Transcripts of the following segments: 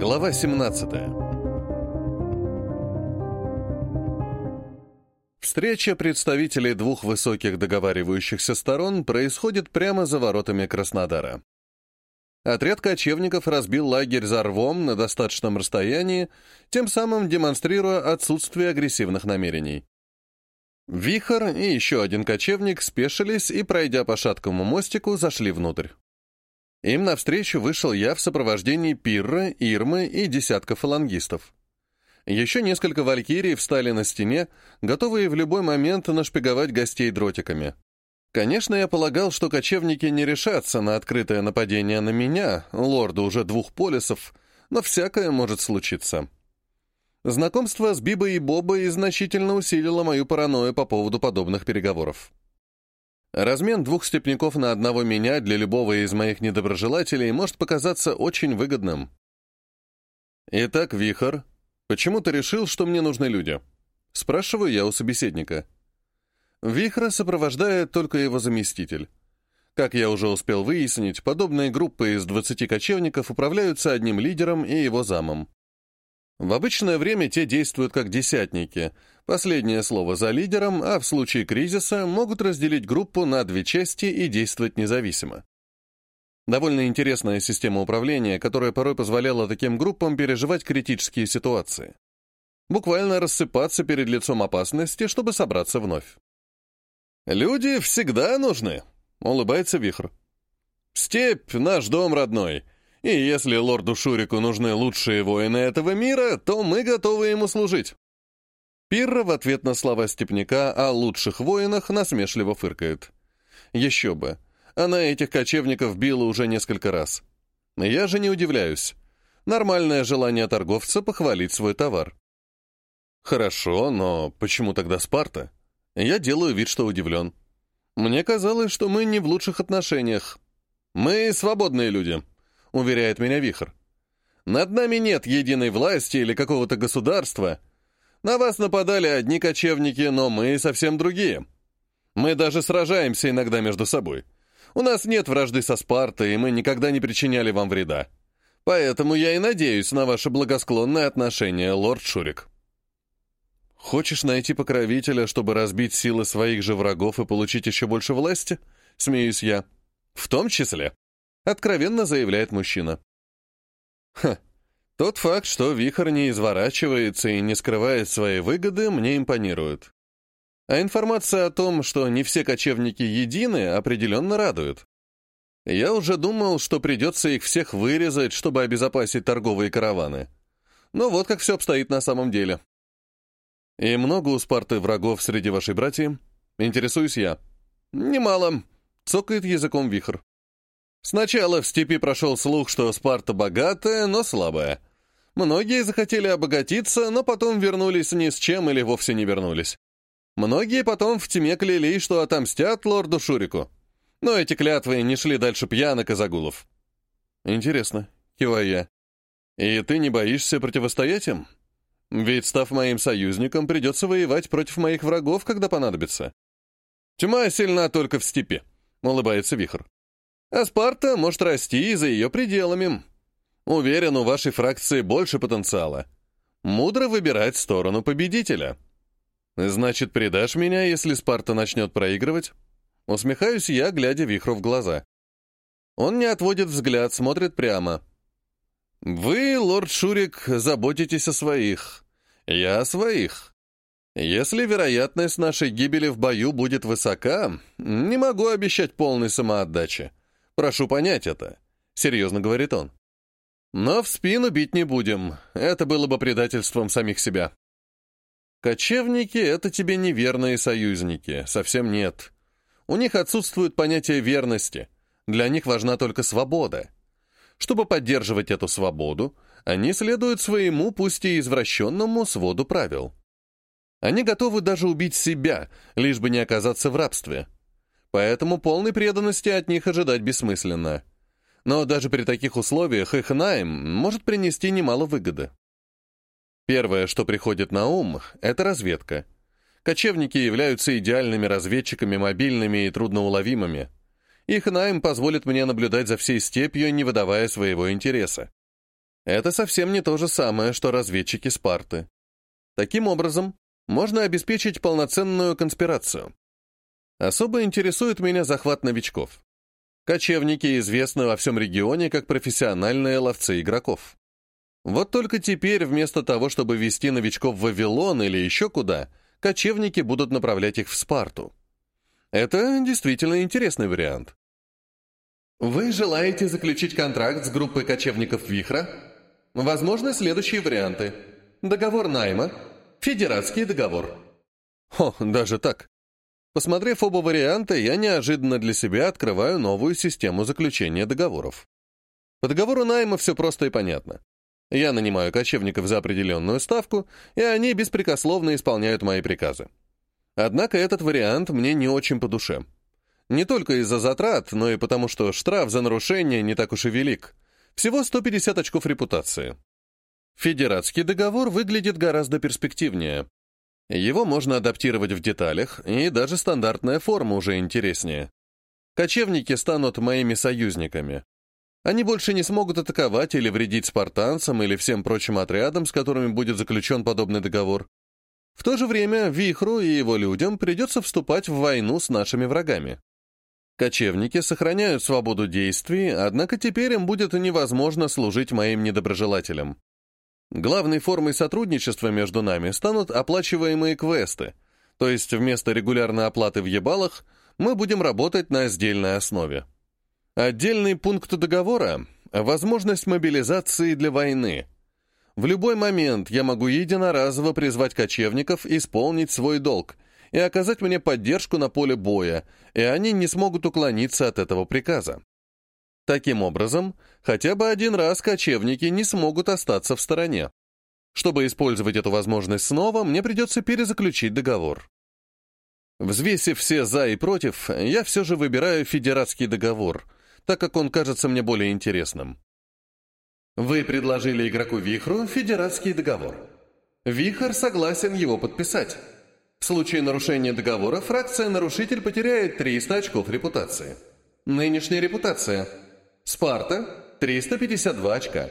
Глава 17 Встреча представителей двух высоких договаривающихся сторон происходит прямо за воротами Краснодара. Отряд кочевников разбил лагерь за рвом на достаточном расстоянии, тем самым демонстрируя отсутствие агрессивных намерений. Вихор и еще один кочевник спешились и, пройдя по шаткому мостику, зашли внутрь. Им навстречу вышел я в сопровождении Пирра, Ирмы и десятка фалангистов. Еще несколько валькирий встали на стене, готовые в любой момент нашпиговать гостей дротиками. Конечно, я полагал, что кочевники не решатся на открытое нападение на меня, лорда уже двух полисов, но всякое может случиться. Знакомство с Бибой и Бобой значительно усилило мою паранойю по поводу подобных переговоров. Размен двух степняков на одного меня для любого из моих недоброжелателей может показаться очень выгодным. Итак, Вихор, почему ты решил, что мне нужны люди? Спрашиваю я у собеседника. Вихра сопровождает только его заместитель. Как я уже успел выяснить, подобные группы из 20 кочевников управляются одним лидером и его замом. В обычное время те действуют как десятники. Последнее слово за лидером, а в случае кризиса могут разделить группу на две части и действовать независимо. Довольно интересная система управления, которая порой позволяла таким группам переживать критические ситуации. Буквально рассыпаться перед лицом опасности, чтобы собраться вновь. «Люди всегда нужны», — улыбается Вихр. «Степь — наш дом родной». И если лорду Шурику нужны лучшие воины этого мира, то мы готовы ему служить». Пирра в ответ на слова степняка о лучших воинах насмешливо фыркает. «Еще бы. Она этих кочевников била уже несколько раз. Я же не удивляюсь. Нормальное желание торговца похвалить свой товар». «Хорошо, но почему тогда Спарта?» Я делаю вид, что удивлен. Мне казалось, что мы не в лучших отношениях. Мы свободные люди, — уверяет меня Вихр. «Над нами нет единой власти или какого-то государства. На вас нападали одни кочевники, но мы совсем другие. Мы даже сражаемся иногда между собой. У нас нет вражды со Спартой, и мы никогда не причиняли вам вреда. Поэтому я и надеюсь на ваше благосклонное отношение, лорд Шурик». «Хочешь найти покровителя, чтобы разбить силы своих же врагов и получить еще больше власти?» — смеюсь я. «В том числе», откровенно заявляет мужчина. Ха, тот факт, что вихрь не изворачивается и не скрывает свои выгоды, мне импонирует. А информация о том, что не все кочевники едины, определенно радует. Я уже думал, что придется их всех вырезать, чтобы обезопасить торговые караваны. Но вот как все обстоит на самом деле. И много у Спарты врагов среди вашей братьев? Интересуюсь я. Немало, цокает языком вихрь. Сначала в степи прошел слух, что Спарта богатая, но слабая. Многие захотели обогатиться, но потом вернулись ни с чем или вовсе не вернулись. Многие потом в тьме клялись, что отомстят лорду Шурику. Но эти клятвы не шли дальше пьянок и загулов. «Интересно», — киваю я. «И ты не боишься противостоять им? Ведь, став моим союзником, придется воевать против моих врагов, когда понадобится». «Тьма сильна только в степи», — улыбается Вихр. А Спарта может расти и за ее пределами. Уверен, у вашей фракции больше потенциала. Мудро выбирать сторону победителя. Значит, предашь меня, если Спарта начнет проигрывать? Усмехаюсь я, глядя Вихру в глаза. Он не отводит взгляд, смотрит прямо. «Вы, лорд Шурик, заботитесь о своих. Я о своих. Если вероятность нашей гибели в бою будет высока, не могу обещать полной самоотдачи. Прошу понять это», — серьезно говорит он. «Но в спину бить не будем. Это было бы предательством самих себя». Кочевники — это тебе неверные союзники, совсем нет. У них отсутствует понятие верности. Для них важна только свобода. Чтобы поддерживать эту свободу, они следуют своему, пусть и извращенному, своду правил. Они готовы даже убить себя, лишь бы не оказаться в рабстве поэтому полной преданности от них ожидать бессмысленно. Но даже при таких условиях их найм может принести немало выгоды. Первое, что приходит на ум, это разведка. Кочевники являются идеальными разведчиками, мобильными и трудноуловимыми. Их найм позволит мне наблюдать за всей степью, не выдавая своего интереса. Это совсем не то же самое, что разведчики Спарты. Таким образом, можно обеспечить полноценную конспирацию. Особо интересует меня захват новичков. Кочевники известны во всем регионе как профессиональные ловцы игроков. Вот только теперь вместо того, чтобы вести новичков в Вавилон или еще куда, кочевники будут направлять их в Спарту. Это действительно интересный вариант. Вы желаете заключить контракт с группой кочевников Вихра? Возможны следующие варианты. Договор найма, федератский договор. О, даже так. Посмотрев оба варианта, я неожиданно для себя открываю новую систему заключения договоров. По договору найма все просто и понятно. Я нанимаю кочевников за определенную ставку, и они беспрекословно исполняют мои приказы. Однако этот вариант мне не очень по душе. Не только из-за затрат, но и потому, что штраф за нарушение не так уж и велик. Всего 150 очков репутации. Федератский договор выглядит гораздо перспективнее. Его можно адаптировать в деталях, и даже стандартная форма уже интереснее. Кочевники станут моими союзниками. Они больше не смогут атаковать или вредить спартанцам или всем прочим отрядам, с которыми будет заключен подобный договор. В то же время Вихру и его людям придется вступать в войну с нашими врагами. Кочевники сохраняют свободу действий, однако теперь им будет невозможно служить моим недоброжелателям. Главной формой сотрудничества между нами станут оплачиваемые квесты, то есть вместо регулярной оплаты в ебалах мы будем работать на сдельной основе. Отдельный пункт договора — возможность мобилизации для войны — в любой момент я могу единоразово призвать кочевников исполнить свой долг и оказать мне поддержку на поле боя, и они не смогут уклониться от этого приказа. Таким образом, хотя бы один раз кочевники не смогут остаться в стороне. Чтобы использовать эту возможность снова, мне придется перезаключить договор. Взвесив все «за» и «против», я все же выбираю федератский договор, так как он кажется мне более интересным. Вы предложили игроку Вихру федератский договор. Вихр согласен его подписать. В случае нарушения договора фракция-нарушитель потеряет 300 очков репутации. Нынешняя репутация. Спарта – 352 очка.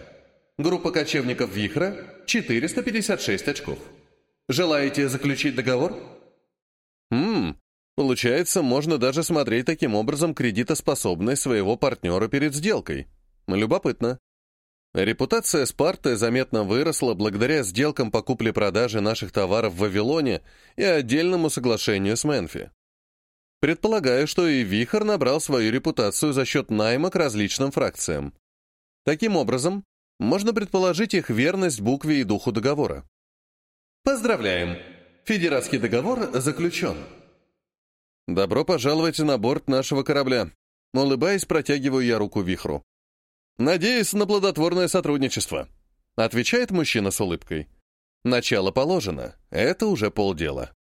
Группа кочевников Вихра – 456 очков. Желаете заключить договор? Ммм, получается, можно даже смотреть таким образом кредитоспособность своего партнера перед сделкой. Любопытно. Репутация Спарты заметно выросла благодаря сделкам по купле-продаже наших товаров в Вавилоне и отдельному соглашению с Менфи. Предполагаю, что и Вихор набрал свою репутацию за счет найма к различным фракциям. Таким образом, можно предположить их верность букве и духу договора. Поздравляем! Федератский договор заключен. Добро пожаловать на борт нашего корабля. Улыбаясь, протягиваю я руку Вихру. «Надеюсь на плодотворное сотрудничество», — отвечает мужчина с улыбкой. «Начало положено. Это уже полдела».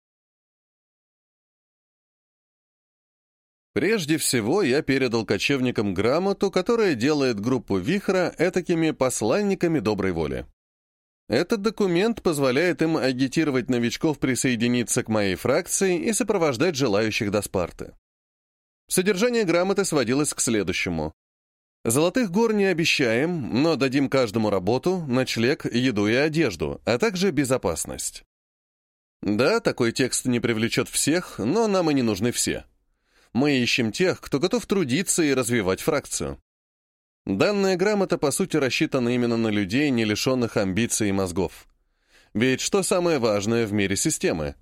Прежде всего, я передал кочевникам грамоту, которая делает группу Вихра этакими посланниками доброй воли. Этот документ позволяет им агитировать новичков присоединиться к моей фракции и сопровождать желающих до Спарты. Содержание грамоты сводилось к следующему. Золотых гор не обещаем, но дадим каждому работу, ночлег, еду и одежду, а также безопасность. Да, такой текст не привлечет всех, но нам и не нужны все. Мы ищем тех, кто готов трудиться и развивать фракцию. Данная грамота, по сути, рассчитана именно на людей, не лишенных амбиций и мозгов. Ведь что самое важное в мире системы?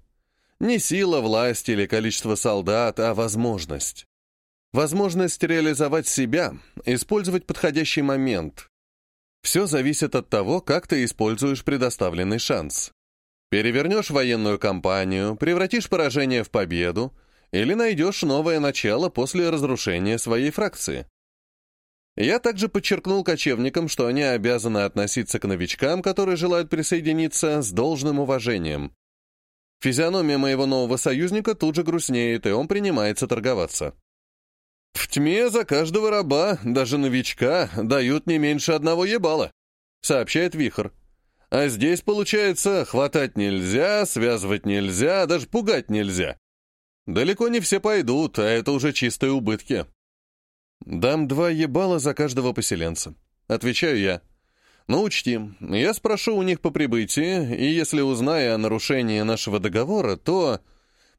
Не сила, власть или количество солдат, а возможность. Возможность реализовать себя, использовать подходящий момент. Все зависит от того, как ты используешь предоставленный шанс. Перевернешь военную кампанию, превратишь поражение в победу или найдешь новое начало после разрушения своей фракции. Я также подчеркнул кочевникам, что они обязаны относиться к новичкам, которые желают присоединиться, с должным уважением. Физиономия моего нового союзника тут же грустнеет, и он принимается торговаться. В тьме за каждого раба, даже новичка, дают не меньше одного ебала, сообщает Вихр. А здесь, получается, хватать нельзя, связывать нельзя, даже пугать нельзя. Далеко не все пойдут, а это уже чистые убытки. Дам два ебала за каждого поселенца. Отвечаю я. Но учти, я спрошу у них по прибытии, и если узнаю о нарушении нашего договора, то...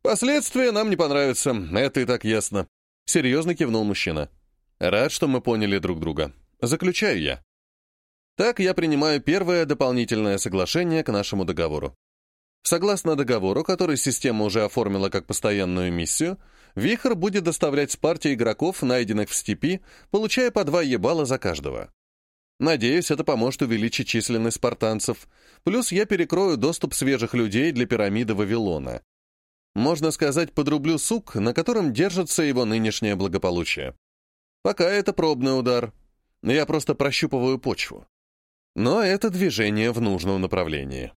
Последствия нам не понравятся, это и так ясно. Серьезно кивнул мужчина. Рад, что мы поняли друг друга. Заключаю я. Так я принимаю первое дополнительное соглашение к нашему договору. Согласно договору, который система уже оформила как постоянную миссию, Вихр будет доставлять Спарте игроков, найденных в степи, получая по два ебала за каждого. Надеюсь, это поможет увеличить численность спартанцев, плюс я перекрою доступ свежих людей для пирамиды Вавилона. Можно сказать, подрублю сук, на котором держится его нынешнее благополучие. Пока это пробный удар. Я просто прощупываю почву. Но это движение в нужном направлении.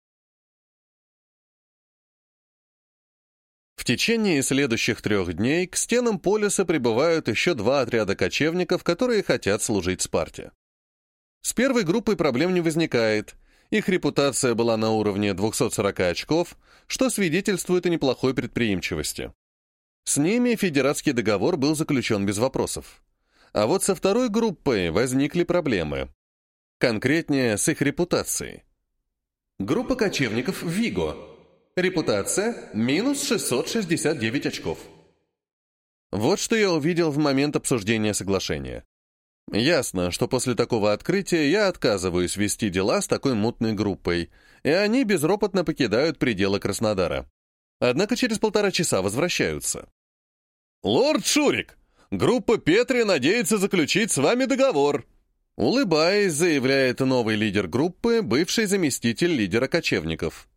Течение следующих трех дней к стенам полиса прибывают еще два отряда кочевников, которые хотят служить Спарте. С первой группой проблем не возникает. Их репутация была на уровне 240 очков, что свидетельствует о неплохой предприимчивости. С ними федератский договор был заключен без вопросов. А вот со второй группой возникли проблемы. Конкретнее, с их репутацией. Группа кочевников «Виго». Репутация – минус 669 очков. Вот что я увидел в момент обсуждения соглашения. Ясно, что после такого открытия я отказываюсь вести дела с такой мутной группой, и они безропотно покидают пределы Краснодара. Однако через полтора часа возвращаются. «Лорд Шурик, группа Петри надеется заключить с вами договор», Улыбаясь, заявляет новый лидер группы, бывший заместитель лидера кочевников.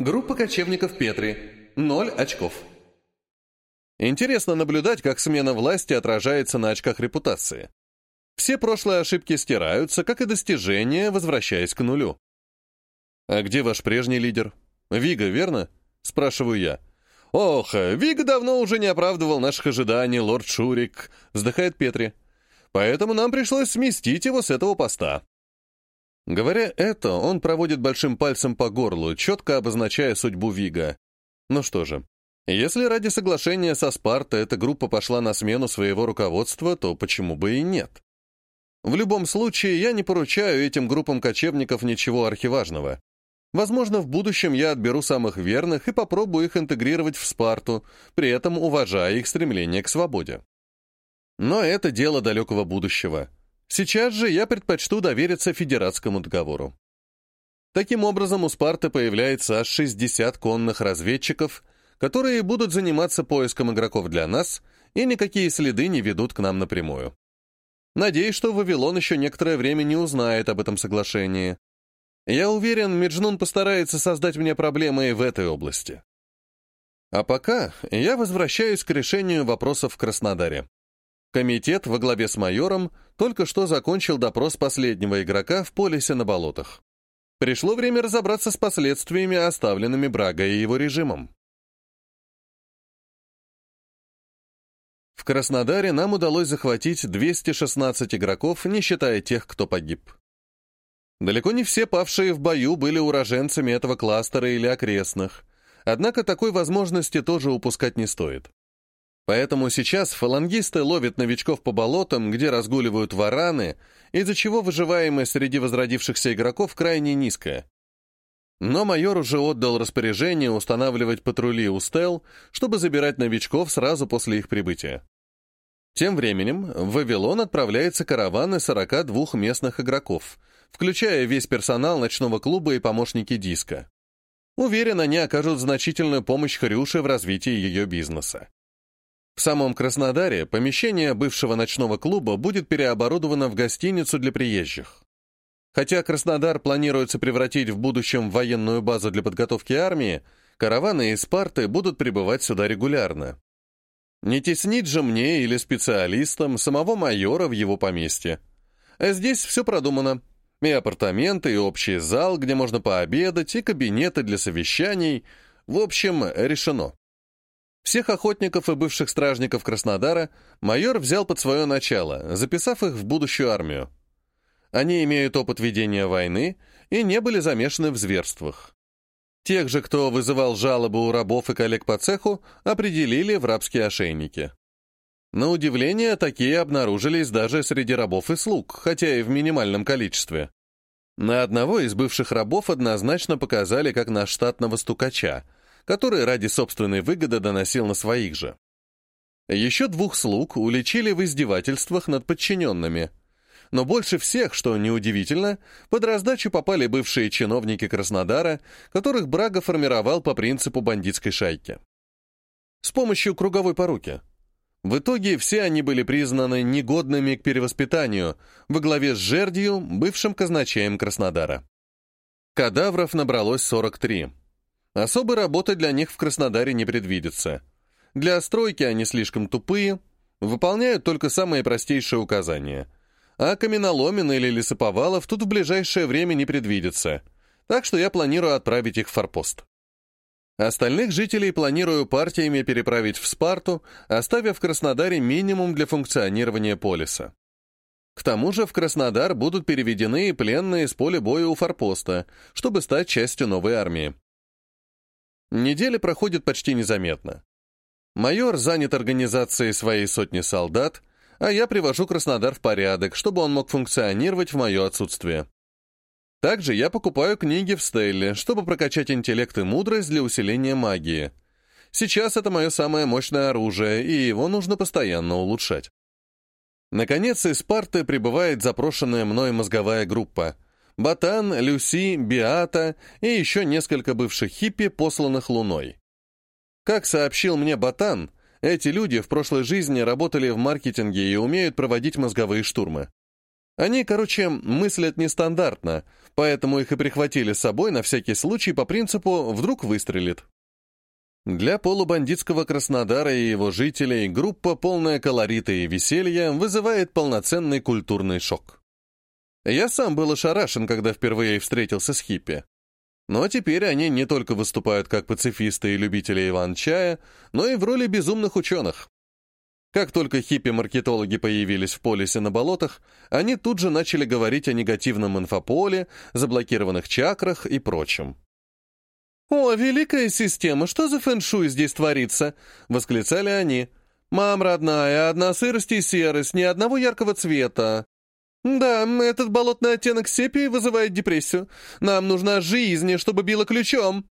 Группа кочевников Петри. Ноль очков. Интересно наблюдать, как смена власти отражается на очках репутации. Все прошлые ошибки стираются, как и достижения, возвращаясь к нулю. «А где ваш прежний лидер? Вига, верно?» — спрашиваю я. «Ох, Вига давно уже не оправдывал наших ожиданий, лорд Шурик», — вздыхает Петри. «Поэтому нам пришлось сместить его с этого поста». Говоря это, он проводит большим пальцем по горлу, четко обозначая судьбу Вига. Ну что же, если ради соглашения со Спартой эта группа пошла на смену своего руководства, то почему бы и нет? В любом случае, я не поручаю этим группам кочевников ничего архиважного. Возможно, в будущем я отберу самых верных и попробую их интегрировать в Спарту, при этом уважая их стремление к свободе. Но это дело далекого будущего. Сейчас же я предпочту довериться федератскому договору. Таким образом, у Спарты появляется аж 60 конных разведчиков, которые будут заниматься поиском игроков для нас, и никакие следы не ведут к нам напрямую. Надеюсь, что Вавилон еще некоторое время не узнает об этом соглашении. Я уверен, Меджнун постарается создать мне проблемы и в этой области. А пока я возвращаюсь к решению вопросов в Краснодаре. Комитет во главе с майором только что закончил допрос последнего игрока в полисе на болотах. Пришло время разобраться с последствиями, оставленными Брага и его режимом. В Краснодаре нам удалось захватить 216 игроков, не считая тех, кто погиб. Далеко не все павшие в бою были уроженцами этого кластера или окрестных, однако такой возможности тоже упускать не стоит. Поэтому сейчас фалангисты ловят новичков по болотам, где разгуливают вараны, из-за чего выживаемость среди возродившихся игроков крайне низкая. Но майор уже отдал распоряжение устанавливать патрули у стел, чтобы забирать новичков сразу после их прибытия. Тем временем в Вавилон отправляется караван из 42 местных игроков, включая весь персонал ночного клуба и помощники диска. Уверен, они окажут значительную помощь Хрюше в развитии ее бизнеса. В самом Краснодаре помещение бывшего ночного клуба будет переоборудовано в гостиницу для приезжих. Хотя Краснодар планируется превратить в будущем военную базу для подготовки армии, караваны из Спарты будут прибывать сюда регулярно. Не теснить же мне или специалистам самого майора в его поместье. А здесь все продумано. И апартаменты, и общий зал, где можно пообедать, и кабинеты для совещаний. В общем, решено. Всех охотников и бывших стражников Краснодара майор взял под свое начало, записав их в будущую армию. Они имеют опыт ведения войны и не были замешаны в зверствах. Тех же, кто вызывал жалобы у рабов и коллег по цеху, определили в рабские ошейники. На удивление, такие обнаружились даже среди рабов и слуг, хотя и в минимальном количестве. На одного из бывших рабов однозначно показали как на штатного стукача, который ради собственной выгоды доносил на своих же. Еще двух слуг уличили в издевательствах над подчиненными. Но больше всех, что неудивительно, под раздачу попали бывшие чиновники Краснодара, которых Брага формировал по принципу бандитской шайки. С помощью круговой поруки. В итоге все они были признаны негодными к перевоспитанию, во главе с Жердью, бывшим казначеем Краснодара. Кадавров набралось 43. Особой работы для них в Краснодаре не предвидится. Для стройки они слишком тупые, выполняют только самые простейшие указания. А каменоломен или лесоповалов тут в ближайшее время не предвидится, так что я планирую отправить их в форпост. Остальных жителей планирую партиями переправить в Спарту, оставив в Краснодаре минимум для функционирования полиса. К тому же в Краснодар будут переведены и пленные с поля боя у форпоста, чтобы стать частью новой армии. Неделя проходит почти незаметно. Майор занят организацией своей сотни солдат, а я привожу Краснодар в порядок, чтобы он мог функционировать в мое отсутствие. Также я покупаю книги в Стелле, чтобы прокачать интеллект и мудрость для усиления магии. Сейчас это мое самое мощное оружие, и его нужно постоянно улучшать. Наконец, из Спарты прибывает запрошенная мной мозговая группа. Батан, Люси, Биата и еще несколько бывших хиппи, посланных Луной. Как сообщил мне Батан, эти люди в прошлой жизни работали в маркетинге и умеют проводить мозговые штурмы. Они, короче, мыслят нестандартно, поэтому их и прихватили с собой на всякий случай по принципу «вдруг выстрелит». Для полубандитского Краснодара и его жителей группа, полная колорита и веселья, вызывает полноценный культурный шок. Я сам был ошарашен, когда впервые встретился с хиппи. Но теперь они не только выступают как пацифисты и любители Иван-чая, но и в роли безумных ученых. Как только хиппи-маркетологи появились в полисе на болотах, они тут же начали говорить о негативном инфополе, заблокированных чакрах и прочем. «О, великая система, что за фэншуй здесь творится?» — восклицали они. «Мам, родная, одна сырость и серость, ни одного яркого цвета. Да, этот болотный оттенок сепии вызывает депрессию. Нам нужна жизнь, чтобы била ключом.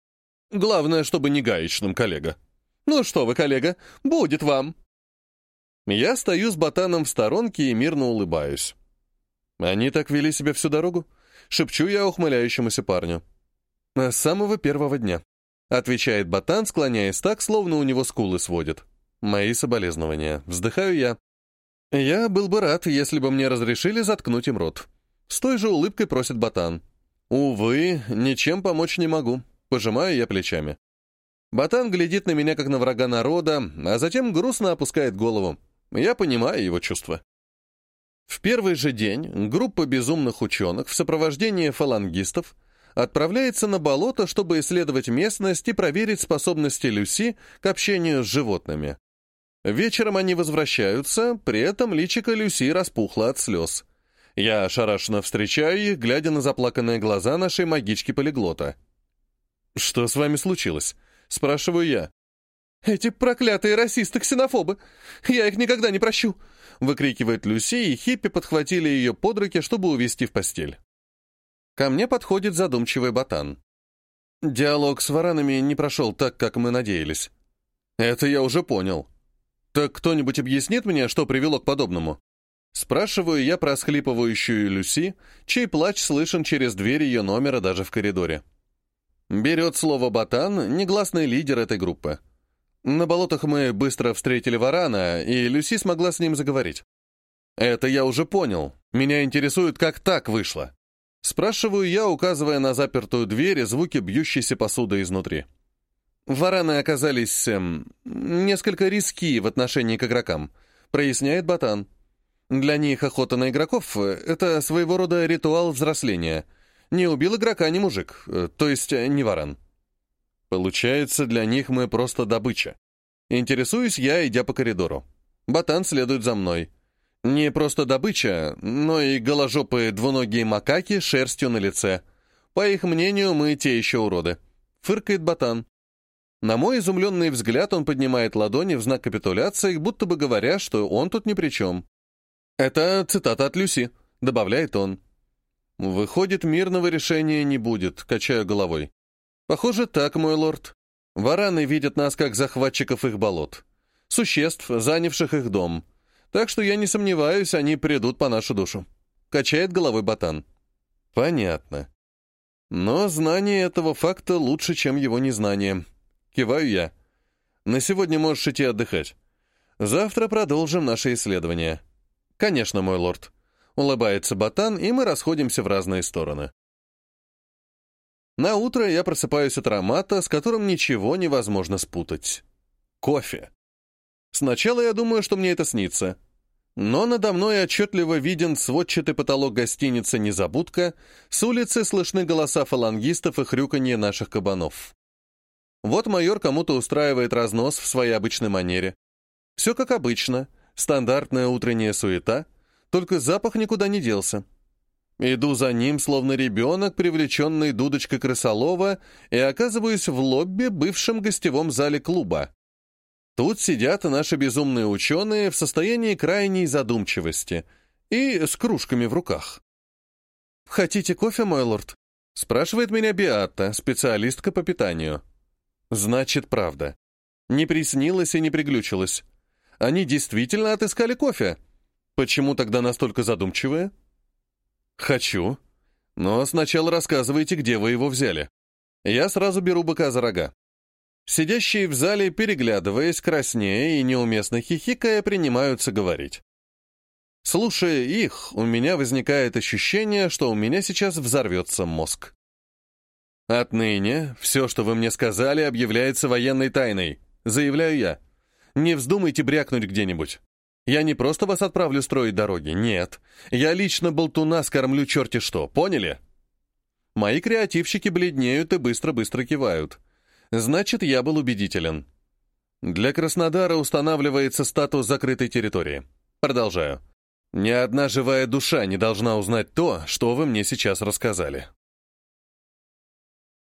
Главное, чтобы не гаечным, коллега. Ну что вы, коллега, будет вам!» Я стою с ботаном в сторонке и мирно улыбаюсь. Они так вели себя всю дорогу? Шепчу я ухмыляющемуся парню. С самого первого дня. Отвечает ботан, склоняясь так, словно у него скулы сводят. Мои соболезнования. Вздыхаю я. Я был бы рад, если бы мне разрешили заткнуть им рот. С той же улыбкой просит ботан. Увы, ничем помочь не могу. Пожимаю я плечами. Ботан глядит на меня, как на врага народа, а затем грустно опускает голову. Я понимаю его чувства. В первый же день группа безумных ученых в сопровождении фалангистов отправляется на болото, чтобы исследовать местность и проверить способности Люси к общению с животными. Вечером они возвращаются, при этом личико Люси распухло от слез. Я ошарашенно встречаю их, глядя на заплаканные глаза нашей магички-полиглота. «Что с вами случилось?» — спрашиваю я. «Эти проклятые расисты-ксенофобы! Я их никогда не прощу!» выкрикивает Люси, и хиппи подхватили ее под руки, чтобы увести в постель. Ко мне подходит задумчивый ботан. Диалог с варанами не прошел так, как мы надеялись. Это я уже понял. Так кто-нибудь объяснит мне, что привело к подобному? Спрашиваю я про схлипывающую Люси, чей плач слышен через дверь ее номера даже в коридоре. Берет слово ботан, негласный лидер этой группы. На болотах мы быстро встретили варана, и Люси смогла с ним заговорить. Это я уже понял. Меня интересует, как так вышло. Спрашиваю я, указывая на запертую дверь и звуки бьющейся посуды изнутри. Вараны оказались эм, несколько риски в отношении к игрокам, проясняет Батан. Для них охота на игроков — это своего рода ритуал взросления. Не убил игрока ни мужик, э, то есть э, не варан. Получается, для них мы просто добыча. Интересуюсь я, идя по коридору. Ботан следует за мной. Не просто добыча, но и голожопые двуногие макаки шерстью на лице. По их мнению, мы те еще уроды. Фыркает ботан. На мой изумленный взгляд он поднимает ладони в знак капитуляции, будто бы говоря, что он тут ни при чем. «Это цитата от Люси», — добавляет он. Выходит, мирного решения не будет, качаю головой. Похоже, так, мой лорд. Вараны видят нас как захватчиков их болот. Существ, занявших их дом. Так что я не сомневаюсь, они придут по нашу душу. Качает головой ботан. Понятно. Но знание этого факта лучше, чем его незнание. Киваю я. На сегодня можешь идти отдыхать. Завтра продолжим наше исследование. Конечно, мой лорд. Улыбается ботан, и мы расходимся в разные стороны. На утро я просыпаюсь от аромата, с которым ничего невозможно спутать. Кофе. Сначала я думаю, что мне это снится. Но надо мной отчетливо виден сводчатый потолок гостиницы «Незабудка», с улицы слышны голоса фалангистов и хрюканье наших кабанов. Вот майор кому-то устраивает разнос в своей обычной манере. Все как обычно, стандартная утренняя суета, только запах никуда не делся. Иду за ним, словно ребенок, привлеченный дудочкой крысолова, и оказываюсь в лобби, бывшем гостевом зале клуба. Тут сидят наши безумные ученые в состоянии крайней задумчивости и с кружками в руках. «Хотите кофе, мой лорд?» — спрашивает меня Биатта, специалистка по питанию. «Значит, правда. Не приснилось и не приглючилось. Они действительно отыскали кофе. Почему тогда настолько задумчивые? Хочу. Но сначала рассказывайте, где вы его взяли. Я сразу беру быка за рога. Сидящие в зале, переглядываясь, краснея и неуместно хихикая, принимаются говорить. Слушая их, у меня возникает ощущение, что у меня сейчас взорвется мозг. Отныне все, что вы мне сказали, объявляется военной тайной, заявляю я. Не вздумайте брякнуть где-нибудь. Я не просто вас отправлю строить дороги, нет. Я лично болтуна скормлю черти что, поняли? Мои креативщики бледнеют и быстро-быстро кивают. Значит, я был убедителен. Для Краснодара устанавливается статус закрытой территории. Продолжаю. Ни одна живая душа не должна узнать то, что вы мне сейчас рассказали.